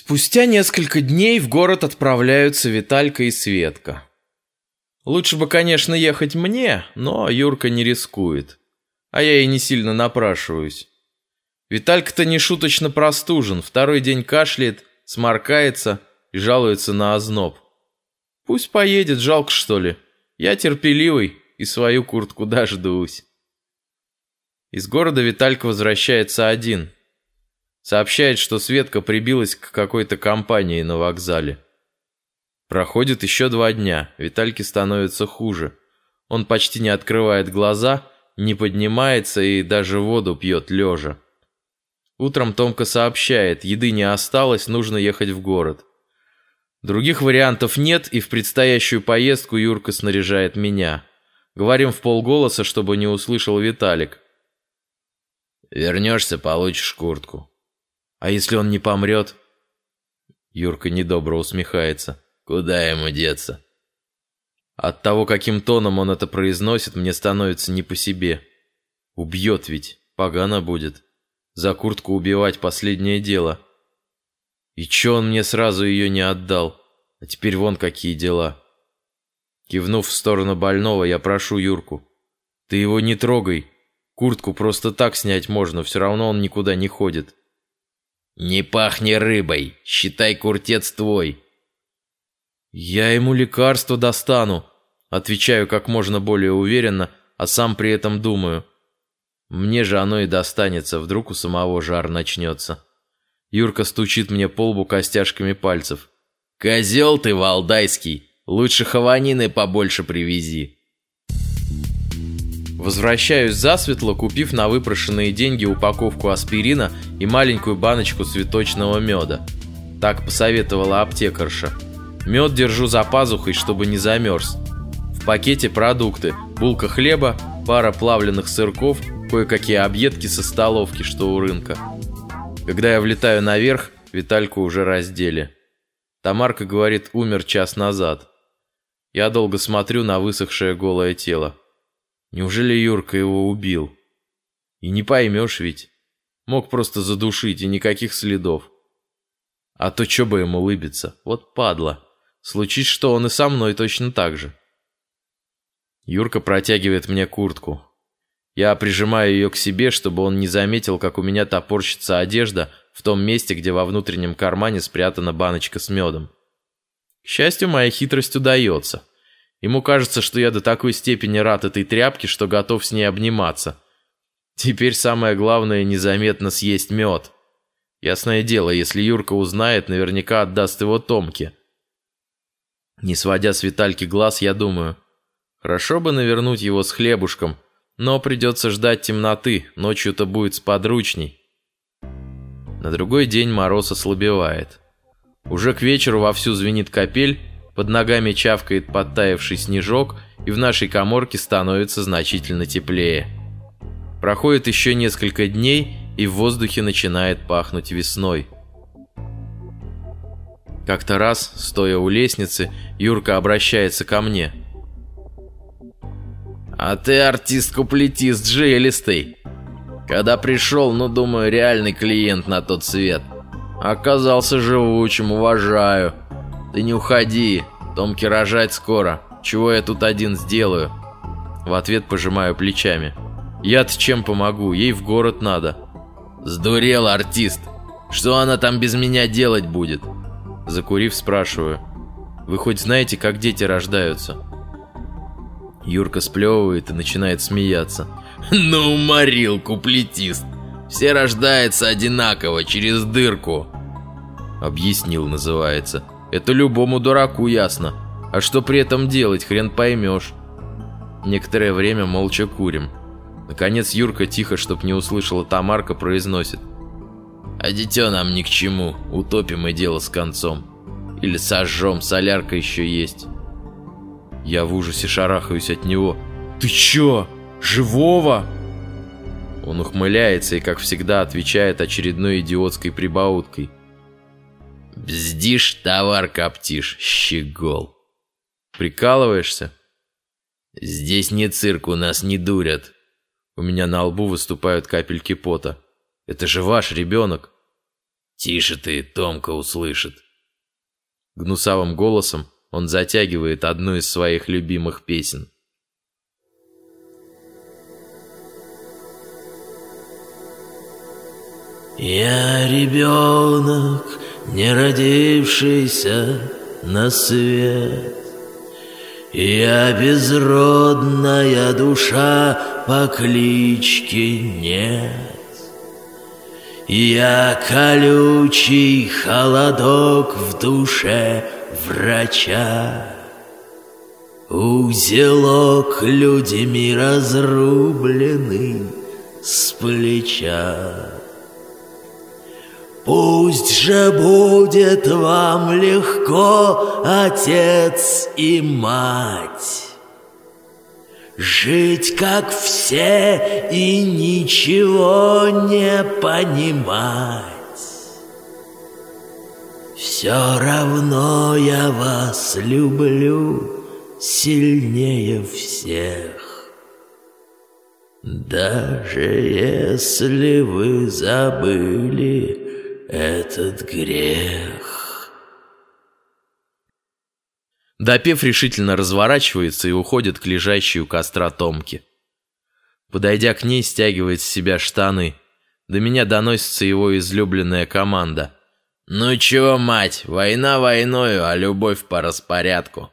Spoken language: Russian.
Спустя несколько дней в город отправляются Виталька и Светка. Лучше бы, конечно, ехать мне, но Юрка не рискует. А я и не сильно напрашиваюсь. Виталька-то не шуточно простужен, второй день кашляет, сморкается и жалуется на озноб. Пусть поедет, жалко что ли. Я терпеливый и свою куртку дождусь. Из города Виталька возвращается один – Сообщает, что Светка прибилась к какой-то компании на вокзале. Проходит еще два дня, Витальке становится хуже. Он почти не открывает глаза, не поднимается и даже воду пьет лежа. Утром Томка сообщает, еды не осталось, нужно ехать в город. Других вариантов нет, и в предстоящую поездку Юрка снаряжает меня. Говорим в полголоса, чтобы не услышал Виталик. «Вернешься, получишь куртку». А если он не помрет? Юрка недобро усмехается. Куда ему деться? От того, каким тоном он это произносит, мне становится не по себе. Убьет ведь, погано будет. За куртку убивать последнее дело. И чё он мне сразу ее не отдал? А теперь вон какие дела. Кивнув в сторону больного, я прошу Юрку. Ты его не трогай. Куртку просто так снять можно, все равно он никуда не ходит. «Не пахни рыбой! Считай, куртец твой!» «Я ему лекарство достану!» Отвечаю как можно более уверенно, а сам при этом думаю. Мне же оно и достанется, вдруг у самого жар начнется. Юрка стучит мне по лбу костяшками пальцев. «Козел ты, валдайский! Лучше хаванины побольше привези!» Возвращаюсь засветло, купив на выпрошенные деньги упаковку аспирина и маленькую баночку цветочного меда. Так посоветовала аптекарша. Мед держу за пазухой, чтобы не замерз. В пакете продукты, булка хлеба, пара плавленных сырков, кое-какие объедки со столовки, что у рынка. Когда я влетаю наверх, Витальку уже раздели. Тамарка говорит, умер час назад. Я долго смотрю на высохшее голое тело. Неужели Юрка его убил? И не поймешь ведь. Мог просто задушить, и никаких следов. А то чё бы ему улыбиться? Вот падла. Случись что, он и со мной точно так же. Юрка протягивает мне куртку. Я прижимаю ее к себе, чтобы он не заметил, как у меня топорщится одежда в том месте, где во внутреннем кармане спрятана баночка с медом. К счастью, моя хитрость удается. Ему кажется, что я до такой степени рад этой тряпке, что готов с ней обниматься. Теперь самое главное незаметно съесть мед. Ясное дело, если Юрка узнает, наверняка отдаст его Томке. Не сводя с Витальки глаз, я думаю, хорошо бы навернуть его с хлебушком, но придется ждать темноты, ночью-то будет сподручней. На другой день мороз ослабевает. Уже к вечеру вовсю звенит капель, под ногами чавкает подтаявший снежок, и в нашей коморке становится значительно теплее. Проходит еще несколько дней, и в воздухе начинает пахнуть весной. Как-то раз, стоя у лестницы, Юрка обращается ко мне. «А ты артист-куплетист жилистый. Когда пришел, ну, думаю, реальный клиент на тот свет. Оказался живучим, уважаю. «Ты не уходи, Томке рожать скоро. Чего я тут один сделаю?» В ответ пожимаю плечами. «Я-то чем помогу? Ей в город надо». «Сдурел артист! Что она там без меня делать будет?» Закурив, спрашиваю. «Вы хоть знаете, как дети рождаются?» Юрка сплевывает и начинает смеяться. «Ну, уморил, куплетист! Все рождаются одинаково, через дырку!» Объяснил, называется. Это любому дураку ясно. А что при этом делать, хрен поймешь. Некоторое время молча курим. Наконец Юрка тихо, чтоб не услышала Тамарка, произносит. А дитё нам ни к чему, утопим и дело с концом. Или сожжем, солярка еще есть. Я в ужасе шарахаюсь от него. «Ты чё? Живого?» Он ухмыляется и, как всегда, отвечает очередной идиотской прибауткой. Бздишь, товар коптишь, щегол. Прикалываешься? Здесь не цирк, у нас не дурят. У меня на лбу выступают капельки пота. Это же ваш ребенок. Тише ты, Томка услышит. Гнусавым голосом он затягивает одну из своих любимых песен. Я ребенок, не родившийся на свет. Я безродная душа по кличке нет. Я колючий холодок в душе врача. Узелок людьми разрубленный с плеча. Пусть же будет вам легко, отец и мать, Жить как все и ничего не понимать. Все равно я вас люблю сильнее всех. Даже если вы забыли этот грех. Допев решительно разворачивается и уходит к лежащей у костра Томке. Подойдя к ней, стягивает с себя штаны. До меня доносится его излюбленная команда. «Ну чё, мать, война войною, а любовь по распорядку».